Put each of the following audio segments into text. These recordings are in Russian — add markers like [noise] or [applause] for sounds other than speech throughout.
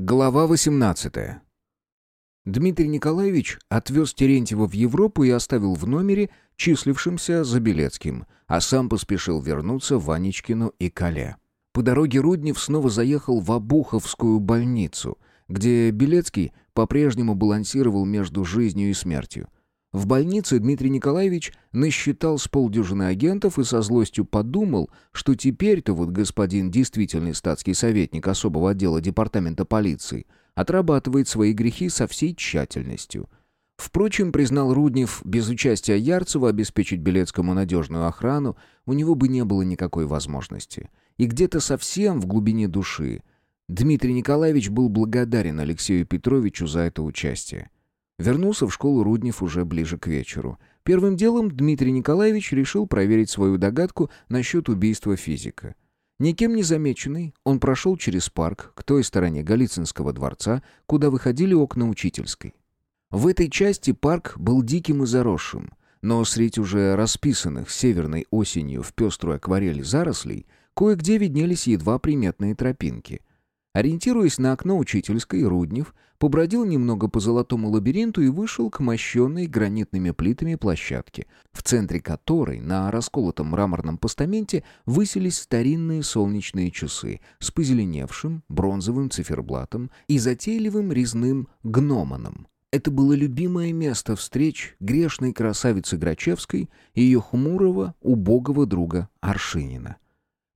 Глава 18. Дмитрий Николаевич отвез Терентьева в Европу и оставил в номере, числившимся за Белецким, а сам поспешил вернуться в Ванечкину и Кале. По дороге Руднев снова заехал в Обуховскую больницу, где Белецкий по-прежнему балансировал между жизнью и смертью. В больнице Дмитрий Николаевич насчитал с полдюжины агентов и со злостью подумал, что теперь-то вот господин действительный статский советник особого отдела департамента полиции отрабатывает свои грехи со всей тщательностью. Впрочем, признал Руднев, без участия Ярцева обеспечить Белецкому надежную охрану у него бы не было никакой возможности. И где-то совсем в глубине души Дмитрий Николаевич был благодарен Алексею Петровичу за это участие. Вернулся в школу Руднев уже ближе к вечеру. Первым делом Дмитрий Николаевич решил проверить свою догадку насчет убийства физика. Никем не замеченный, он прошел через парк к той стороне Голицынского дворца, куда выходили окна учительской. В этой части парк был диким и заросшим, но среди уже расписанных северной осенью в пеструю акварель зарослей кое-где виднелись едва приметные тропинки. Ориентируясь на окно учительской, Руднев побродил немного по золотому лабиринту и вышел к мощенной гранитными плитами площадке, в центре которой на расколотом мраморном постаменте высились старинные солнечные часы с позеленевшим бронзовым циферблатом и затейливым резным гномоном. Это было любимое место встреч грешной красавицы Грачевской и ее хмурого, убогого друга Аршинина.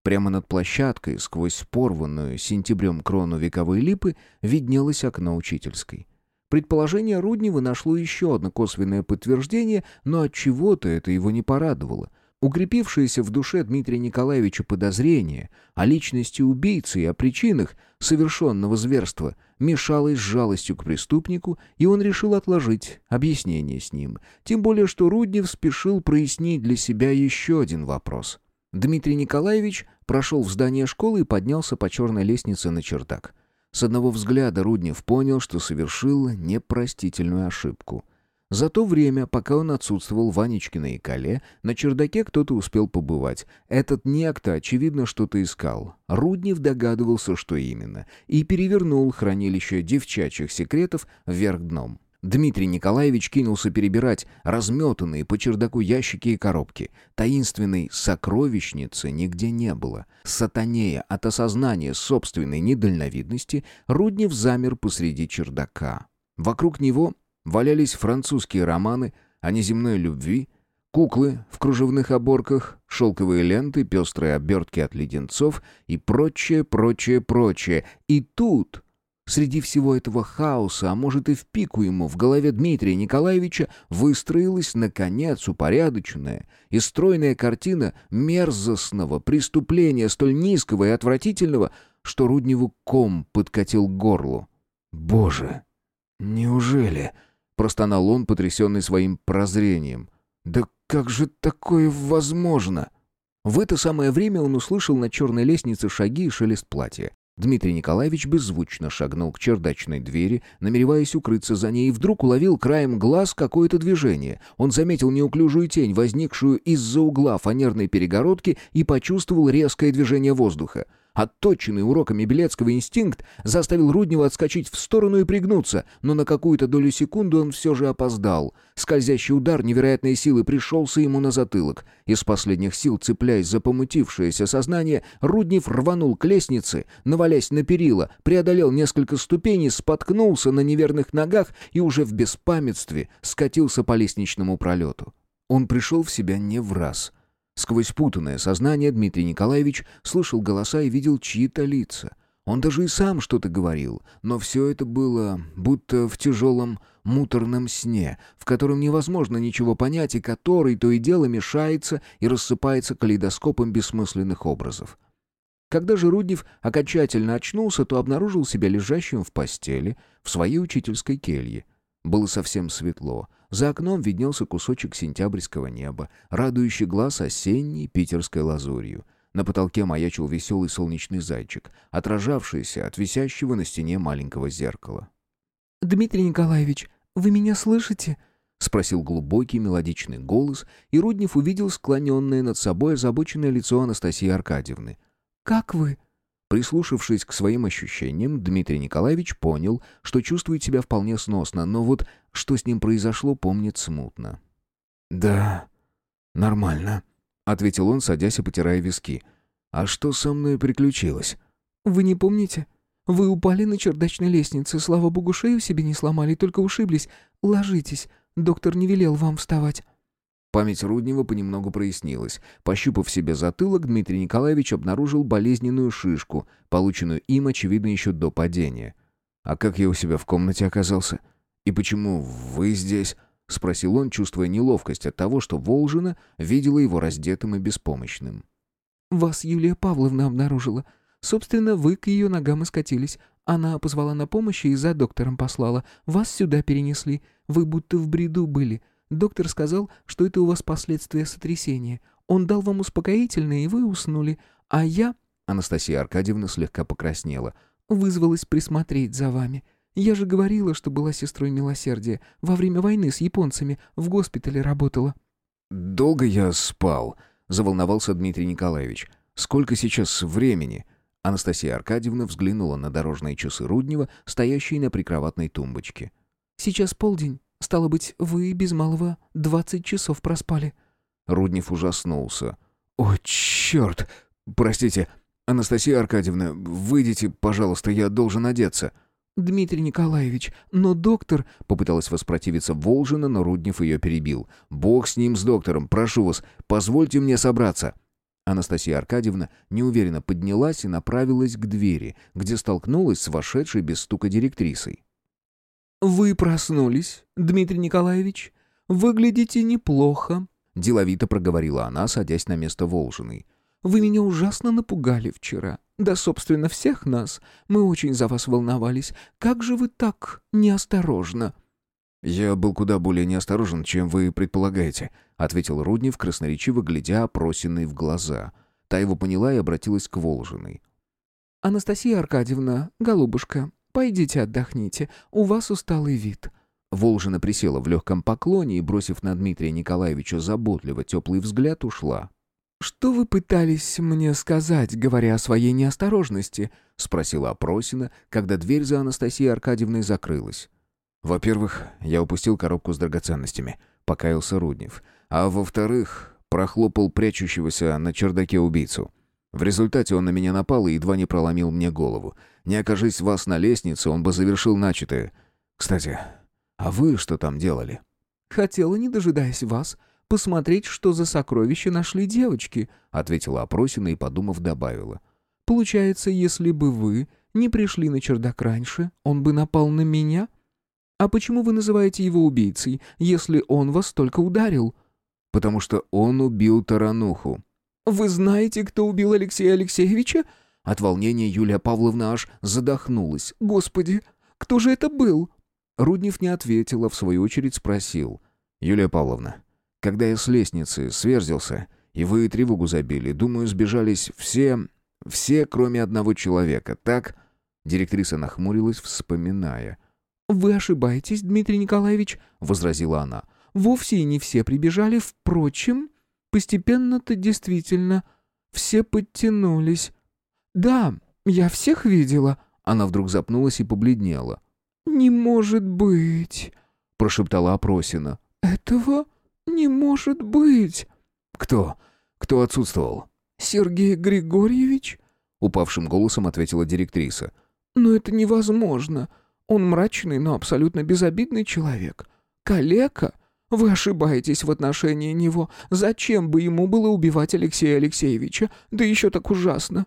Прямо над площадкой, сквозь порванную сентябрем крону вековой липы, виднелось окно учительской. Предположение Руднева нашло еще одно косвенное подтверждение, но от чего то это его не порадовало. Укрепившееся в душе Дмитрия Николаевича подозрение о личности убийцы и о причинах совершенного зверства мешалось с жалостью к преступнику, и он решил отложить объяснение с ним. Тем более, что Руднев спешил прояснить для себя еще один вопрос — Дмитрий Николаевич прошел в здание школы и поднялся по черной лестнице на чердак. С одного взгляда Руднев понял, что совершил непростительную ошибку. За то время, пока он отсутствовал в Ванечкиной Кале, на чердаке кто-то успел побывать. Этот некто, очевидно, что-то искал. Руднев догадывался, что именно, и перевернул хранилище девчачьих секретов вверх дном. Дмитрий Николаевич кинулся перебирать разметанные по чердаку ящики и коробки. Таинственной сокровищницы нигде не было. Сатанея от осознания собственной недальновидности, Руднев замер посреди чердака. Вокруг него валялись французские романы о неземной любви, куклы в кружевных оборках, шелковые ленты, пестрые обертки от леденцов и прочее, прочее, прочее. И тут Среди всего этого хаоса, а может и в пику ему, в голове Дмитрия Николаевича выстроилась, наконец, упорядоченная и стройная картина мерзостного преступления, столь низкого и отвратительного, что Рудневу ком подкатил к горлу. «Боже! Неужели?» — простонал он, потрясенный своим прозрением. «Да как же такое возможно?» В это самое время он услышал на черной лестнице шаги и шелест платья. Дмитрий Николаевич беззвучно шагнул к чердачной двери, намереваясь укрыться за ней, и вдруг уловил краем глаз какое-то движение. Он заметил неуклюжую тень, возникшую из-за угла фанерной перегородки, и почувствовал резкое движение воздуха. Отточенный уроками Белецкого инстинкт заставил Руднева отскочить в сторону и пригнуться, но на какую-то долю секунды он все же опоздал. Скользящий удар невероятной силы пришелся ему на затылок. Из последних сил, цепляясь за помутившееся сознание, Руднев рванул к лестнице, навалясь на перила, преодолел несколько ступеней, споткнулся на неверных ногах и уже в беспамятстве скатился по лестничному пролету. Он пришел в себя не в раз — Сквозь путанное сознание Дмитрий Николаевич слышал голоса и видел чьи-то лица. Он даже и сам что-то говорил, но все это было будто в тяжелом муторном сне, в котором невозможно ничего понять и который то и дело мешается и рассыпается калейдоскопом бессмысленных образов. Когда же Руднев окончательно очнулся, то обнаружил себя лежащим в постели в своей учительской келье. Было совсем светло, за окном виднелся кусочек сентябрьского неба, радующий глаз осенней питерской лазурью. На потолке маячил веселый солнечный зайчик, отражавшийся от висящего на стене маленького зеркала. «Дмитрий Николаевич, вы меня слышите?» — спросил глубокий мелодичный голос, и Руднев увидел склоненное над собой озабоченное лицо Анастасии Аркадьевны. «Как вы?» Прислушавшись к своим ощущениям, Дмитрий Николаевич понял, что чувствует себя вполне сносно, но вот что с ним произошло, помнит смутно. «Да, нормально», — ответил он, садясь и потирая виски. «А что со мной приключилось?» «Вы не помните? Вы упали на чердачной лестнице. Слава богу, шею себе не сломали, только ушиблись. Ложитесь. Доктор не велел вам вставать». Память Руднева понемногу прояснилась. Пощупав себе затылок, Дмитрий Николаевич обнаружил болезненную шишку, полученную им, очевидно, еще до падения. «А как я у себя в комнате оказался? И почему вы здесь?» — спросил он, чувствуя неловкость от того, что Волжина видела его раздетым и беспомощным. «Вас Юлия Павловна обнаружила. Собственно, вы к ее ногам и скатились. Она позвала на помощь и за доктором послала. Вас сюда перенесли. Вы будто в бреду были. Доктор сказал, что это у вас последствия сотрясения. Он дал вам успокоительное, и вы уснули. А я...» Анастасия Аркадьевна слегка покраснела. «Вызвалась присмотреть за вами. Я же говорила, что была сестрой милосердия. Во время войны с японцами в госпитале работала». «Долго я спал?» — заволновался Дмитрий Николаевич. «Сколько сейчас времени?» Анастасия Аркадьевна взглянула на дорожные часы Руднева, стоящие на прикроватной тумбочке. «Сейчас полдень. Стало быть, вы без малого двадцать часов проспали». Руднев ужаснулся. «О, черт! Простите, Анастасия Аркадьевна, выйдите, пожалуйста, я должен одеться». «Дмитрий Николаевич, но доктор...» Попыталась воспротивиться Волжина, но Руднев ее перебил. «Бог с ним, с доктором, прошу вас, позвольте мне собраться». Анастасия Аркадьевна неуверенно поднялась и направилась к двери, где столкнулась с вошедшей без стука директрисой. «Вы проснулись, Дмитрий Николаевич? Выглядите неплохо», — деловито проговорила она, садясь на место Волжиной. «Вы меня ужасно напугали вчера. Да, собственно, всех нас. Мы очень за вас волновались. Как же вы так неосторожно?» «Я был куда более неосторожен, чем вы предполагаете», — ответил Руднев, красноречиво глядя опросенной в глаза. Та его поняла и обратилась к Волжиной. «Анастасия Аркадьевна, голубушка, Пойдите отдохните, у вас усталый вид». Волжина присела в легком поклоне и, бросив на Дмитрия Николаевича заботливо теплый взгляд, ушла. «Что вы пытались мне сказать, говоря о своей неосторожности?» — спросила Опросина, когда дверь за Анастасией Аркадьевной закрылась. «Во-первых, я упустил коробку с драгоценностями», — покаялся Руднев. «А во-вторых, прохлопал прячущегося на чердаке убийцу. В результате он на меня напал и едва не проломил мне голову. Не окажись вас на лестнице, он бы завершил начатое. Кстати, а вы что там делали?» «Хотела, не дожидаясь вас, посмотреть, что за сокровища нашли девочки», ответила Опросина и, подумав, добавила. «Получается, если бы вы не пришли на чердак раньше, он бы напал на меня? А почему вы называете его убийцей, если он вас только ударил?» «Потому что он убил Тарануху». «Вы знаете, кто убил Алексея Алексеевича?» От волнения Юлия Павловна аж задохнулась. «Господи, кто же это был?» Руднев не ответил, а в свою очередь спросил. «Юлия Павловна, когда я с лестницы сверзился, и вы тревогу забили, думаю, сбежались все... все, кроме одного человека, так?» Директриса нахмурилась, вспоминая. «Вы ошибаетесь, Дмитрий Николаевич», — возразила она. «Вовсе и не все прибежали. Впрочем, постепенно-то действительно все подтянулись. «Да, я всех видела». Она вдруг запнулась и побледнела. «Не может быть», — прошептала Опросина. «Этого не может быть». «Кто? Кто отсутствовал?» «Сергей Григорьевич?» — упавшим голосом ответила директриса. «Но это невозможно. Он мрачный, но абсолютно безобидный человек. Калека? Вы ошибаетесь в отношении него. Зачем бы ему было убивать Алексея Алексеевича? Да еще так ужасно.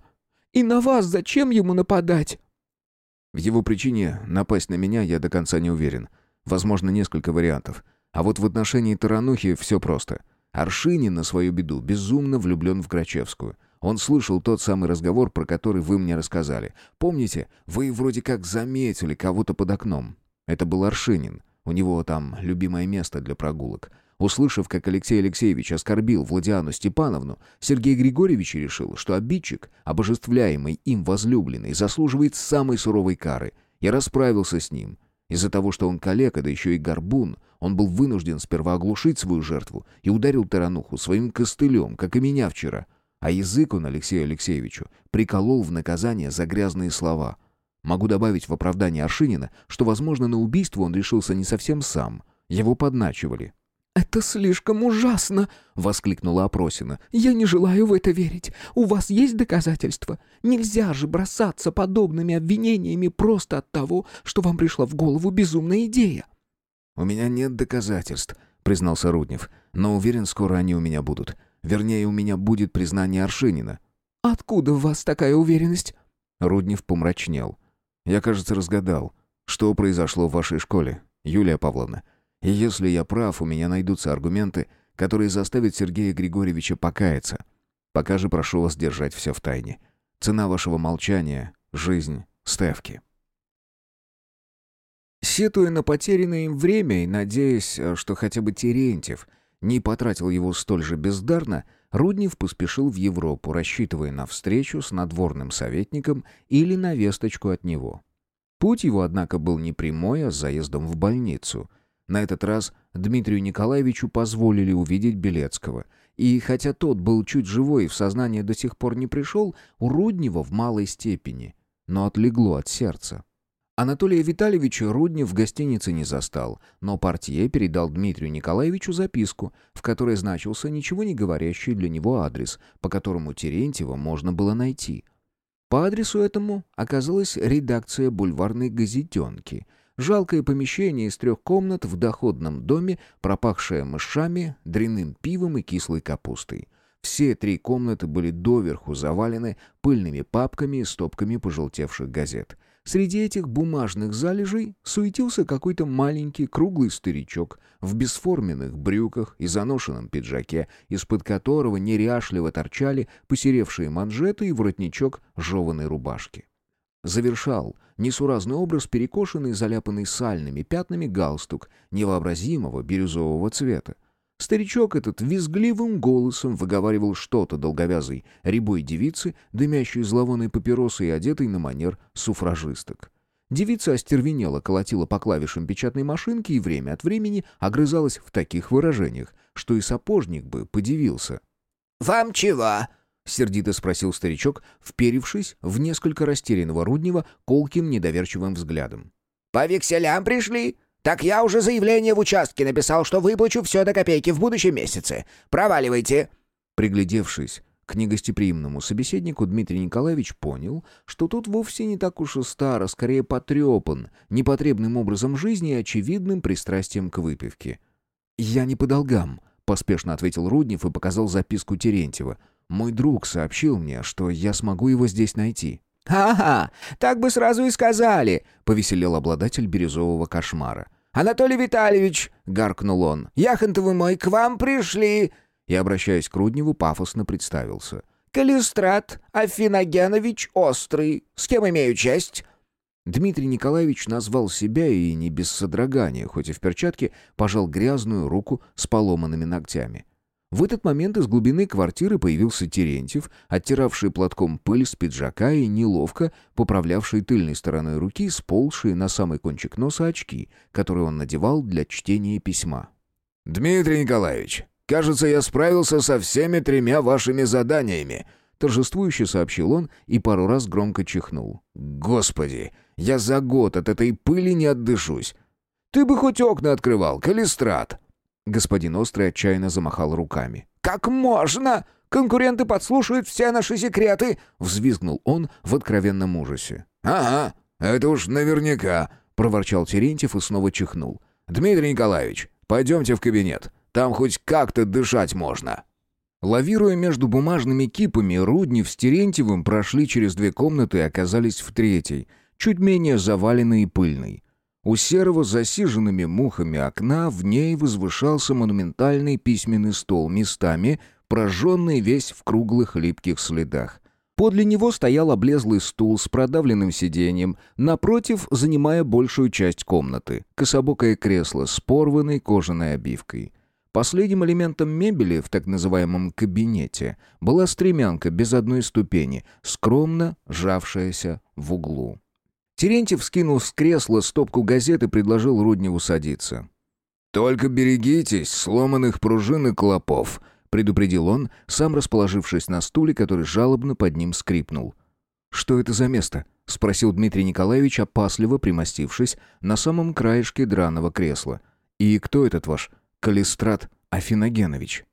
И на вас зачем ему нападать?» В его причине напасть на меня я до конца не уверен. Возможно, несколько вариантов. А вот в отношении Таранухи все просто. Аршинин на свою беду безумно влюблен в Грачевскую. Он слышал тот самый разговор, про который вы мне рассказали. Помните, вы вроде как заметили кого-то под окном. Это был Аршинин. У него там любимое место для прогулок. Услышав, как Алексей Алексеевич оскорбил Владиану Степановну, Сергей Григорьевич решил, что обидчик, обожествляемый им возлюбленный, заслуживает самой суровой кары, и расправился с ним. Из-за того, что он калека, да еще и горбун, он был вынужден сперва оглушить свою жертву и ударил тарануху своим костылем, как и меня вчера. А язык он Алексею Алексеевичу приколол в наказание за грязные слова. Могу добавить в оправдание Аршинина, что, возможно, на убийство он решился не совсем сам. Его подначивали. «Это слишком ужасно!» — воскликнула Опросина. «Я не желаю в это верить. У вас есть доказательства? Нельзя же бросаться подобными обвинениями просто от того, что вам пришла в голову безумная идея». «У меня нет доказательств», — признался Руднев. «Но уверен, скоро они у меня будут. Вернее, у меня будет признание Аршинина». «Откуда у вас такая уверенность?» Руднев помрачнел. «Я, кажется, разгадал, что произошло в вашей школе, Юлия Павловна». И если я прав, у меня найдутся аргументы, которые заставят Сергея Григорьевича покаяться. Пока же прошу вас держать все в тайне. Цена вашего молчания — жизнь Стевки. Сетуя на потерянное им время и надеясь, что хотя бы Терентьев не потратил его столь же бездарно, Руднев поспешил в Европу, рассчитывая на встречу с надворным советником или на весточку от него. Путь его, однако, был не прямой, а с заездом в больницу — на этот раз Дмитрию Николаевичу позволили увидеть Белецкого. И хотя тот был чуть живой и в сознание до сих пор не пришел, у Руднева в малой степени, но отлегло от сердца. Анатолия Витальевича Руднев в гостинице не застал, но портье передал Дмитрию Николаевичу записку, в которой значился ничего не говорящий для него адрес, по которому Терентьева можно было найти. По адресу этому оказалась редакция бульварной газетенки — Жалкое помещение из трех комнат в доходном доме, пропахшее мышами, дряным пивом и кислой капустой. Все три комнаты были доверху завалены пыльными папками и стопками пожелтевших газет. Среди этих бумажных залежей суетился какой-то маленький круглый старичок в бесформенных брюках и заношенном пиджаке, из-под которого неряшливо торчали посеревшие манжеты и воротничок жеваной рубашки. Завершал несуразный образ, перекошенный и заляпанный сальными пятнами галстук невообразимого бирюзового цвета. Старичок этот визгливым голосом выговаривал что-то долговязой рябой девицы, дымящей зловонной папиросой и одетой на манер суфражисток. Девица остервенела, колотила по клавишам печатной машинки и время от времени огрызалась в таких выражениях, что и сапожник бы подивился. «Вам чего?» — сердито спросил старичок, вперившись в несколько растерянного Руднева колким недоверчивым взглядом. «По векселям пришли? Так я уже заявление в участке написал, что выплачу все до копейки в будущем месяце. Проваливайте!» Приглядевшись к негостеприимному собеседнику, Дмитрий Николаевич понял, что тут вовсе не так уж и стар, а скорее потрепан, непотребным образом жизни и очевидным пристрастием к выпивке. «Я не по долгам», — поспешно ответил Руднев и показал записку Терентьева — мой друг сообщил мне, что я смогу его здесь найти». «Ага, так бы сразу и сказали», — повеселел обладатель бирюзового кошмара. «Анатолий Витальевич», — гаркнул он, — «Яхонтовы мой, к вам пришли». И, обращаясь к Рудневу, пафосно представился. «Калистрат Афиногенович Острый. С кем имею честь?» Дмитрий Николаевич назвал себя и не без содрогания, хоть и в перчатке, пожал грязную руку с поломанными ногтями. В этот момент из глубины квартиры появился Терентьев, оттиравший платком пыль с пиджака и неловко поправлявший тыльной стороной руки сползшие на самый кончик носа очки, которые он надевал для чтения письма. «Дмитрий Николаевич, кажется, я справился со всеми тремя вашими заданиями», торжествующе сообщил он и пару раз громко чихнул. «Господи, я за год от этой пыли не отдышусь. Ты бы хоть окна открывал, калистрат!» Господин Острый отчаянно замахал руками. «Как можно? Конкуренты подслушают все наши секреты!» Взвизгнул он в откровенном ужасе. «Ага, это уж наверняка!» Проворчал Терентьев и снова чихнул. «Дмитрий Николаевич, пойдемте в кабинет. Там хоть как-то дышать можно!» Лавируя между бумажными кипами, Руднев с Терентьевым прошли через две комнаты и оказались в третьей, чуть менее заваленной и пыльной. У серого засиженными мухами окна в ней возвышался монументальный письменный стол, местами прожженный весь в круглых липких следах. Подле него стоял облезлый стул с продавленным сиденьем, напротив, занимая большую часть комнаты, кособокое кресло с порванной кожаной обивкой. Последним элементом мебели в так называемом «кабинете» была стремянка без одной ступени, скромно сжавшаяся в углу. Терентьев скинул с кресла стопку газет и предложил Рудневу садиться. «Только берегитесь сломанных пружин и клопов», —— предупредил он, сам расположившись на стуле, который жалобно под ним скрипнул. «Что это за место?» — спросил Дмитрий Николаевич, опасливо примостившись на самом краешке драного кресла. «И кто этот ваш Калистрат Афиногенович?»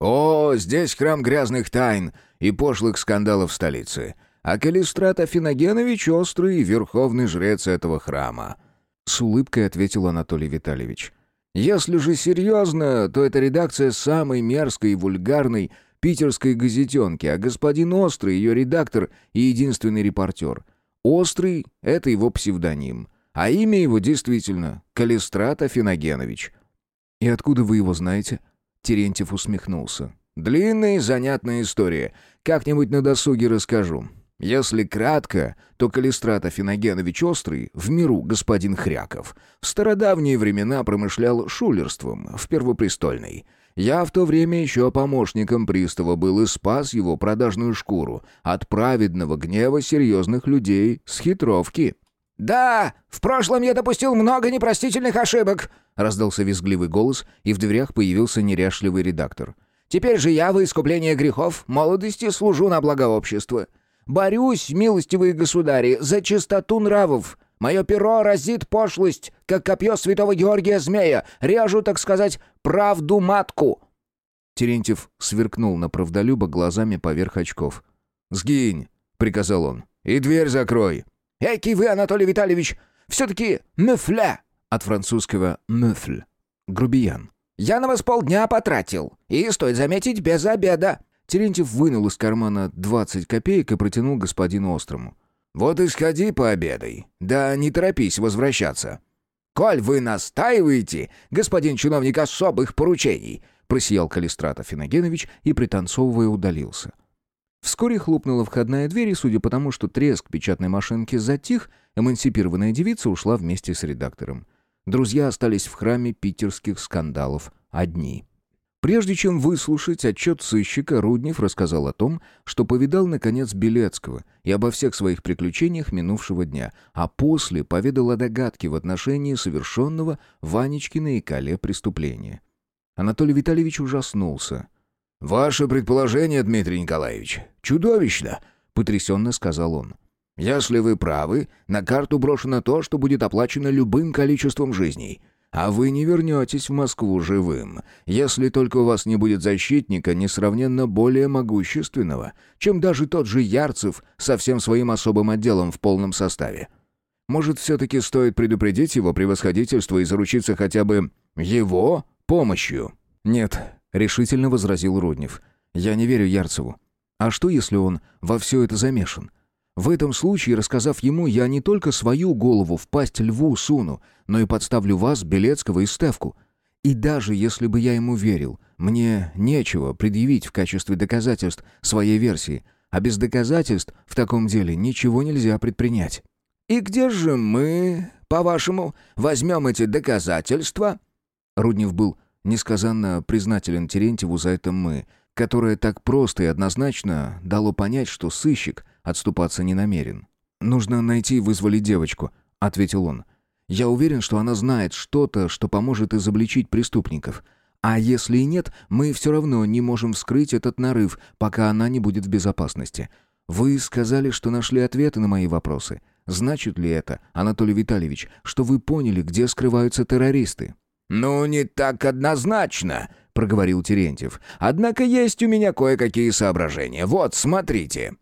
«О, здесь храм грязных тайн и пошлых скандалов столицы. А Калистрат Афиногенович — острый верховный жрец этого храма», — с улыбкой ответил Анатолий Витальевич. «Если же серьезно, то это редакция самой мерзкой и вульгарной питерской газетенки, а господин Острый — ее редактор и единственный репортер. Острый — это его псевдоним, а имя его действительно Калистрат Афиногенович». «И откуда вы его знаете?» Терентьев усмехнулся. «Длинная и занятная история. Как-нибудь на досуге расскажу. Если кратко, то Калистрат Афиногенович Острый, в миру господин Хряков, в стародавние времена промышлял шулерством в Первопрестольной. Я в то время еще помощником пристава был и спас его продажную шкуру от праведного гнева серьезных людей с хитровки». «Да, в прошлом я допустил много непростительных ошибок», — раздался визгливый голос, и в дверях появился неряшливый редактор. «Теперь же я во искупление грехов молодости служу на благо общества. Борюсь, милостивые государи, за чистоту нравов. Мое перо разит пошлость, как копье святого Георгия Змея. Режу, так сказать, правду матку». Терентьев сверкнул на правдолюба глазами поверх очков. «Сгинь!» — приказал он. «И дверь закрой!» «Экий вы, Анатолий Витальевич, все-таки мефля!» От французского «мефль» — грубиян. «Я на вас полдня потратил, и, стоит заметить, без обеда!» Терентьев вынул из кармана 20 копеек и протянул господину Острому. «Вот и сходи пообедай. Да не торопись возвращаться». «Коль вы настаиваете, господин чиновник особых поручений», просиял Калистратов Инногенович и, пританцовывая, удалился. Вскоре хлопнула входная дверь, и, судя по тому, что треск печатной машинки затих, эмансипированная девица ушла вместе с редактором. Друзья остались в храме питерских скандалов одни. Прежде чем выслушать отчет сыщика, Руднев рассказал о том, что повидал, наконец, Белецкого и обо всех своих приключениях минувшего дня, а после поведал о догадке в отношении совершенного Ванечкина и Кале преступления. Анатолий Витальевич ужаснулся. «Ваше предположение, Дмитрий Николаевич, чудовищно!» — потрясенно сказал он. «Если вы правы, на карту брошено то, что будет оплачено любым количеством жизней. А вы не вернетесь в Москву живым, если только у вас не будет защитника несравненно более могущественного, чем даже тот же Ярцев со всем своим особым отделом в полном составе. Может, все-таки стоит предупредить его превосходительство и заручиться хотя бы его помощью?» «Нет», — решительно возразил Руднев. «Я не верю Ярцеву. А что, если он во все это замешан? В этом случае, рассказав ему, я не только свою голову в пасть льву суну, но и подставлю вас, Белецкого и Стевку. И даже если бы я ему верил, мне нечего предъявить в качестве доказательств своей версии, а без доказательств в таком деле ничего нельзя предпринять». «И где же мы, по-вашему, возьмем эти доказательства?» Руднев был Несказанно признателен Терентьеву за это «мы», которое так просто и однозначно дало понять, что сыщик отступаться не намерен. «Нужно найти и вызволить девочку», — ответил он. «Я уверен, что она знает что-то, что поможет изобличить преступников. А если и нет, мы все равно не можем вскрыть этот нарыв, пока она не будет в безопасности. Вы сказали, что нашли ответы на мои вопросы. Значит ли это, Анатолий Витальевич, что вы поняли, где скрываются террористы?» «Ну, не так однозначно», — проговорил Терентьев. «Однако есть у меня кое-какие соображения. Вот, смотрите».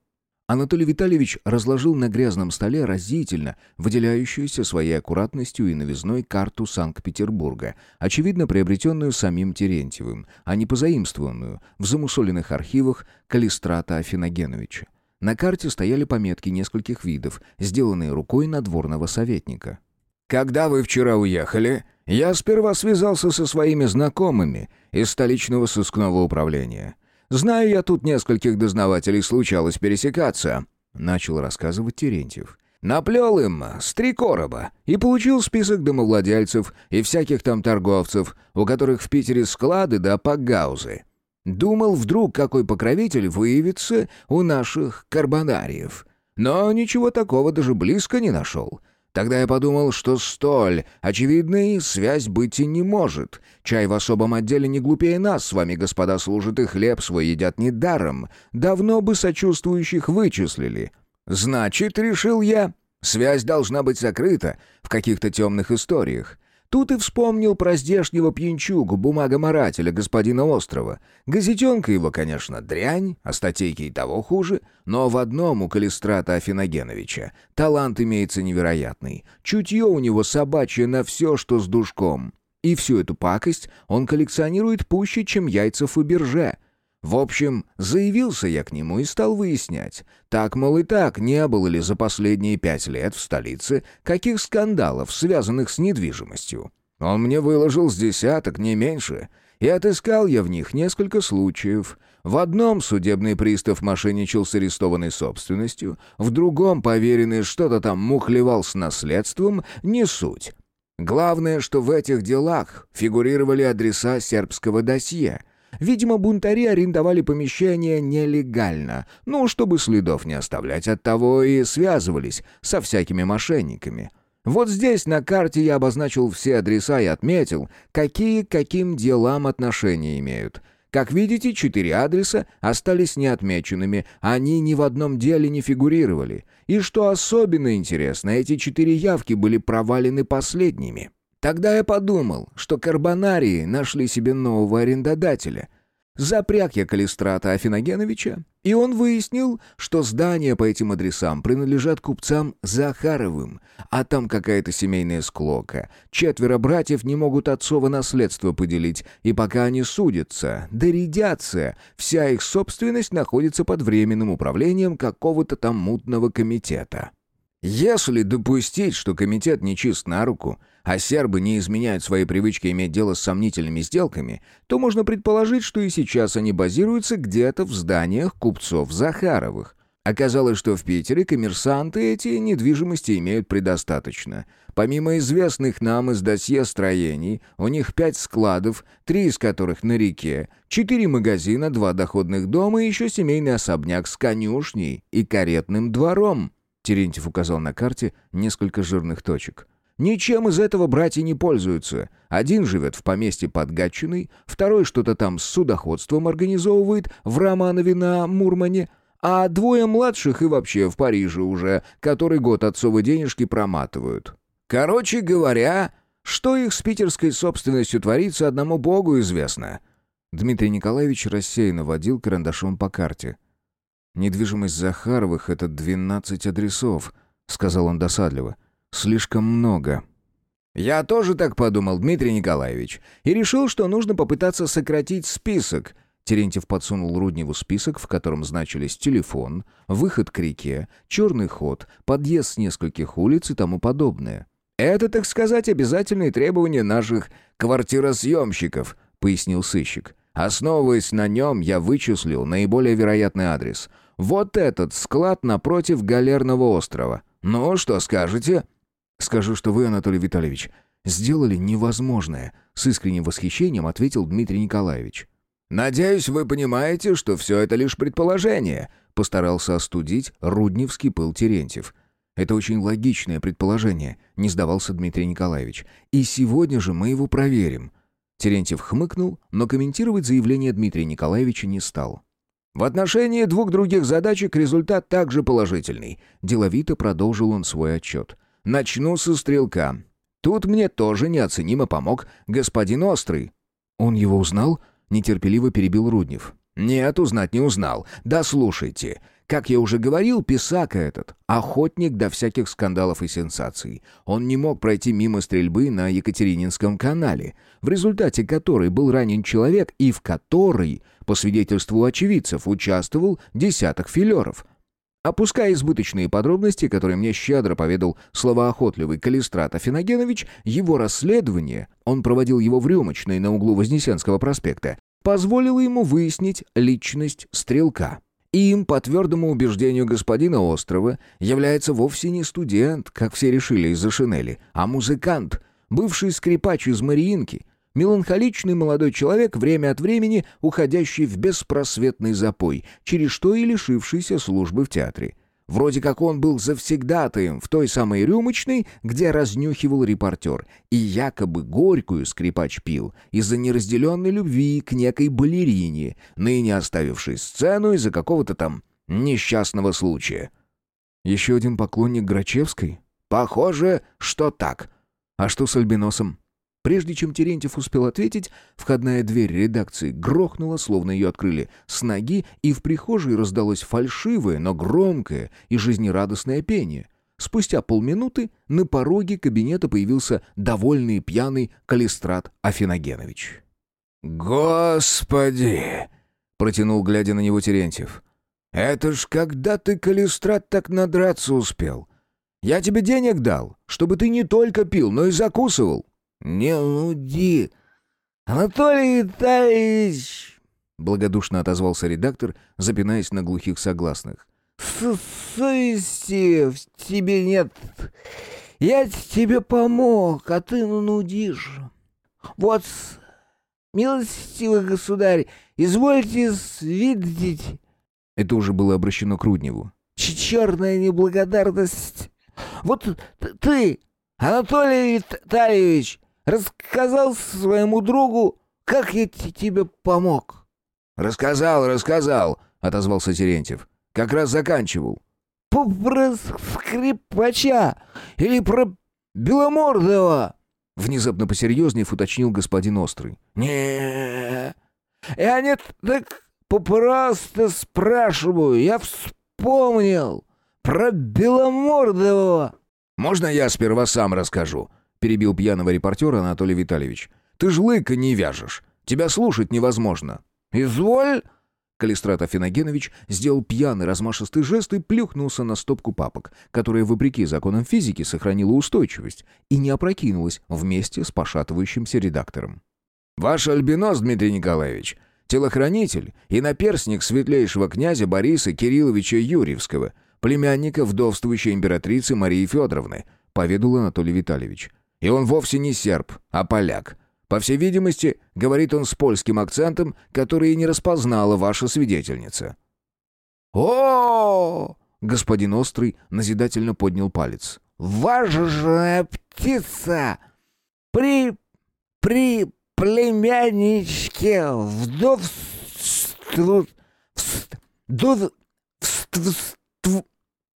Анатолий Витальевич разложил на грязном столе разительно выделяющуюся своей аккуратностью и новизной карту Санкт-Петербурга, очевидно приобретенную самим Терентьевым, а не позаимствованную в замусоленных архивах Калистрата Афиногеновича. На карте стояли пометки нескольких видов, сделанные рукой надворного советника. «Когда вы вчера уехали, я сперва связался со своими знакомыми из столичного сыскного управления. Знаю я тут нескольких дознавателей, случалось пересекаться», — начал рассказывать Терентьев. «Наплел им с три короба и получил список домовладельцев и всяких там торговцев, у которых в Питере склады да пакгаузы. Думал, вдруг какой покровитель выявится у наших карбонариев. Но ничего такого даже близко не нашел. Тогда я подумал, что столь очевидной связь быть и не может. Чай в особом отделе не глупее нас, с вами, господа, служат и хлеб свой едят недаром. Давно бы сочувствующих вычислили. Значит, решил я, связь должна быть закрыта в каких-то темных историях. Тут и вспомнил про здешнего пьянчугу, бумагоморателя господина Острова. Газетенка его, конечно, дрянь, а статейки и того хуже, но в одном у Калистрата Афиногеновича талант имеется невероятный. Чутье у него собачье на все, что с душком. И всю эту пакость он коллекционирует пуще, чем яйца Фаберже — в общем, заявился я к нему и стал выяснять, так, мол, и так, не было ли за последние пять лет в столице каких скандалов, связанных с недвижимостью. Он мне выложил с десяток, не меньше, и отыскал я в них несколько случаев. В одном судебный пристав мошенничал с арестованной собственностью, в другом поверенный что-то там мухлевал с наследством, не суть. Главное, что в этих делах фигурировали адреса сербского досье — Видимо, бунтари арендовали помещение нелегально, ну, чтобы следов не оставлять, от того и связывались со всякими мошенниками. Вот здесь на карте я обозначил все адреса и отметил, какие к каким делам отношения имеют. Как видите, четыре адреса остались неотмеченными, они ни в одном деле не фигурировали. И что особенно интересно, эти четыре явки были провалены последними. Тогда я подумал, что карбонарии нашли себе нового арендодателя. Запряг я Калистрата Афиногеновича, и он выяснил, что здания по этим адресам принадлежат купцам Захаровым, а там какая-то семейная склока. Четверо братьев не могут отцово наследство поделить, и пока они судятся, доредятся, вся их собственность находится под временным управлением какого-то там мутного комитета. Если допустить, что комитет нечист на руку, а сербы не изменяют своей привычке иметь дело с сомнительными сделками, то можно предположить, что и сейчас они базируются где-то в зданиях купцов Захаровых. Оказалось, что в Питере коммерсанты эти недвижимости имеют предостаточно. Помимо известных нам из досье строений, у них пять складов, три из которых на реке, четыре магазина, два доходных дома и еще семейный особняк с конюшней и каретным двором. Терентьев указал на карте несколько жирных точек. Ничем из этого братья не пользуются. Один живет в поместье под Гатчиной, второй что-то там с судоходством организовывает в Романове на Мурмане, а двое младших и вообще в Париже уже, который год отцовы денежки проматывают. Короче говоря, что их с питерской собственностью творится, одному богу известно. Дмитрий Николаевич рассеянно водил карандашом по карте. «Недвижимость Захаровых — это двенадцать адресов», — сказал он досадливо. Слишком много. Я тоже так подумал, Дмитрий Николаевич, и решил, что нужно попытаться сократить список. Терентьев подсунул Рудневу список, в котором значились телефон, выход к реке, черный ход, подъезд с нескольких улиц и тому подобное. «Это, так сказать, обязательные требования наших квартиросъемщиков», — пояснил сыщик. «Основываясь на нем, я вычислил наиболее вероятный адрес. Вот этот склад напротив Галерного острова. Ну, что скажете?» «Скажу, что вы, Анатолий Витальевич, сделали невозможное», — с искренним восхищением ответил Дмитрий Николаевич. «Надеюсь, вы понимаете, что все это лишь предположение», — постарался остудить рудневский пыл Терентьев. «Это очень логичное предположение», — не сдавался Дмитрий Николаевич. «И сегодня же мы его проверим». Терентьев хмыкнул, но комментировать заявление Дмитрия Николаевича не стал. «В отношении двух других задачек результат также положительный», — деловито продолжил он свой отчет. Начну со стрелка. Тут мне тоже неоценимо помог господин Острый». «Он его узнал?» — нетерпеливо перебил Руднев. «Нет, узнать не узнал. Да слушайте. Как я уже говорил, Писака этот — охотник до всяких скандалов и сенсаций. Он не мог пройти мимо стрельбы на Екатерининском канале, в результате которой был ранен человек и в которой, по свидетельству очевидцев, участвовал десяток филеров. Опуская избыточные подробности, которые мне щедро поведал словоохотливый Калистрат Афиногенович, его расследование, он проводил его в рюмочной на углу Вознесенского проспекта, позволило ему выяснить личность стрелка. Им, по твердому убеждению господина Острова, является вовсе не студент, как все решили из-за шинели, а музыкант, бывший скрипач из Мариинки, Меланхоличный молодой человек, время от времени уходящий в беспросветный запой, через что и лишившийся службы в театре. Вроде как он был завсегдатаем в той самой рюмочной, где разнюхивал репортер, и якобы горькую скрипач пил из-за неразделенной любви к некой балерине, ныне оставившей сцену из-за какого-то там несчастного случая. Еще один поклонник Грачевской? Похоже, что так. А что с Альбиносом? Прежде чем Терентьев успел ответить, входная дверь редакции грохнула, словно ее открыли с ноги, и в прихожей раздалось фальшивое, но громкое и жизнерадостное пение. Спустя полминуты на пороге кабинета появился довольный и пьяный Калистрат Афиногенович. «Господи!» — протянул, глядя на него Терентьев. «Это ж когда ты, Калистрат, так надраться успел? Я тебе денег дал, чтобы ты не только пил, но и закусывал». «Не нуди, Анатолий Витальевич!» Благодушно отозвался редактор, запинаясь на глухих согласных. «Совести в тебе нет. Я тебе помог, а ты нудишь. Вот, милостивый государь, извольте видеть...» Это уже было обращено к Рудневу. «Черная неблагодарность. Вот ты, Анатолий Витальевич, Рассказал своему другу, как я тебе помог». «Рассказал, рассказал», — отозвался Терентьев. «Как раз заканчивал». «Про скрипача или про Беломордова?» Внезапно посерьезнее уточнил господин Острый. не я не так просто спрашиваю, я вспомнил про Беломордова». «Можно я сперва сам расскажу?» Перебил пьяного репортера Анатолий Витальевич. «Ты ж лыка не вяжешь. Тебя слушать невозможно». «Изволь!» Калистрат Афиногенович сделал пьяный размашистый жест и плюхнулся на стопку папок, которая, вопреки законам физики, сохранила устойчивость и не опрокинулась вместе с пошатывающимся редактором. «Ваш альбинос, Дмитрий Николаевич, телохранитель и наперсник светлейшего князя Бориса Кирилловича Юрьевского, племянника вдовствующей императрицы Марии Федоровны», поведал Анатолий Витальевич. И он вовсе не серб, а поляк. По всей видимости, говорит он с польским акцентом, который и не распознала ваша свидетельница. О, господин Острый назидательно поднял палец. Важная птица! При... при племянничке вдовству... Вдов...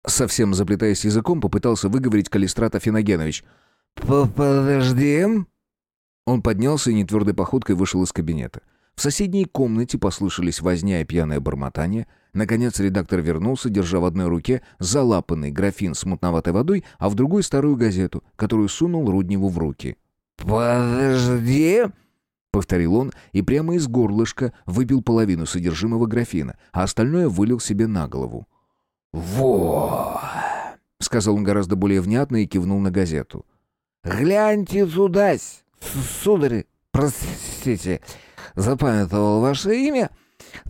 Совсем заплетаясь языком, попытался выговорить Калистрат Афиногенович — «Подожди». Он поднялся и нетвердой походкой вышел из кабинета. В соседней комнате послышались возня и пьяное бормотание. Наконец редактор вернулся, держа в одной руке залапанный графин с мутноватой водой, а в другой старую газету, которую сунул Рудневу в руки. «Подожди!» — повторил он и прямо из горлышка выпил половину содержимого графина, а остальное вылил себе на голову. «Во!» — сказал он гораздо более внятно и кивнул на газету. «Гляньте тудась, сударь, простите, запамятовал ваше имя.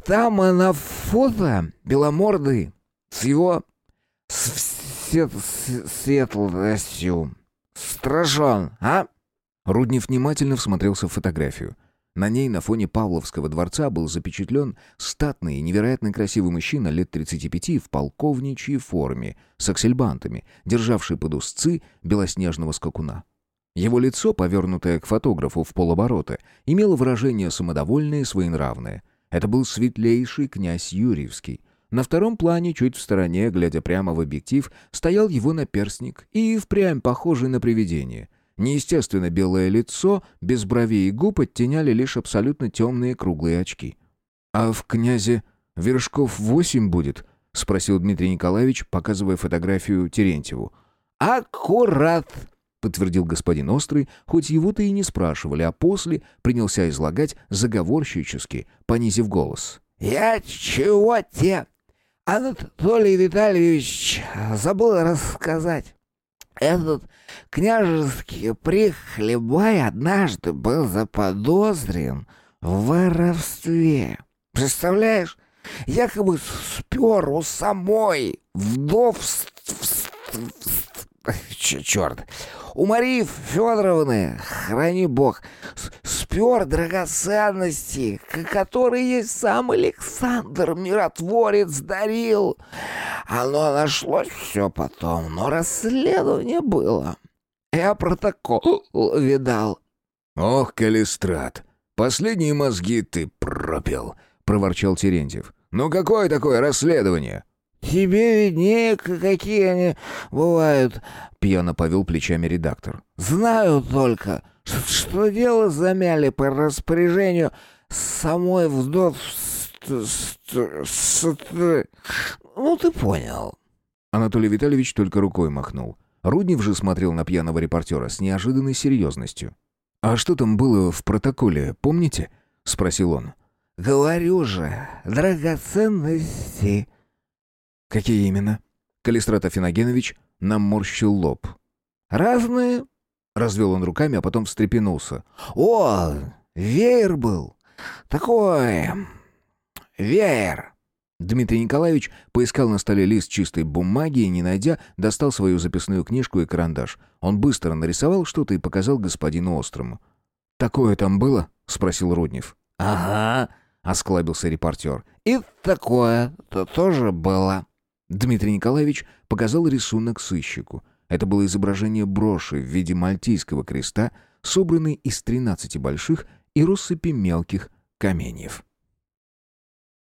Там на фото беломордый с его свет, светлостью. Страшен, а?» Руднев внимательно всмотрелся в фотографию. На ней на фоне Павловского дворца был запечатлен статный и невероятно красивый мужчина лет 35 в полковничьей форме, с аксельбантами, державший под узцы белоснежного скакуна. Его лицо, повернутое к фотографу в полоборота, имело выражение самодовольное и своенравное. Это был светлейший князь Юрьевский. На втором плане, чуть в стороне, глядя прямо в объектив, стоял его наперсник и впрямь похожий на привидение — Неестественно белое лицо, без бровей и губ оттеняли лишь абсолютно темные круглые очки. «А в князе вершков восемь будет?» — спросил Дмитрий Николаевич, показывая фотографию Терентьеву. «Аккурат!» — подтвердил господин Острый, хоть его-то и не спрашивали, а после принялся излагать заговорщически, понизив голос. «Я чего те, Анатолий Витальевич, забыл рассказать. Этот княжеский прихлебай однажды был заподозрен в воровстве. Представляешь, якобы спер у самой вдовств... [laughs] Черт, у Марии Федоровны, храни бог, спер драгоценности, которые сам Александр Миротворец дарил. Оно нашлось все потом, но расследование было. Я протокол видал». «Ох, Калистрат, последние мозги ты пропил», — проворчал Терентьев. «Ну какое такое расследование?» «Тебе виднее, какие они бывают», — пьяно повел плечами редактор. «Знаю только, что дело замяли по распоряжению самой вдов... Ну, ты понял». Анатолий Витальевич только рукой махнул. Руднев же смотрел на пьяного репортера с неожиданной серьезностью. «А что там было в протоколе, помните?» — спросил он. «Говорю же, драгоценности». «Какие именно?» Калистрат Афиногенович наморщил лоб. «Разные», — развел он руками, а потом встрепенулся. «О, веер был. Такой... веер». Дмитрий Николаевич поискал на столе лист чистой бумаги и, не найдя, достал свою записную книжку и карандаш. Он быстро нарисовал что-то и показал господину Острому. «Такое там было?» — спросил Руднев. «Ага», — осклабился репортер. «И такое-то тоже было». Дмитрий Николаевич показал рисунок сыщику. Это было изображение броши в виде мальтийского креста, собранной из тринадцати больших и россыпи мелких каменьев.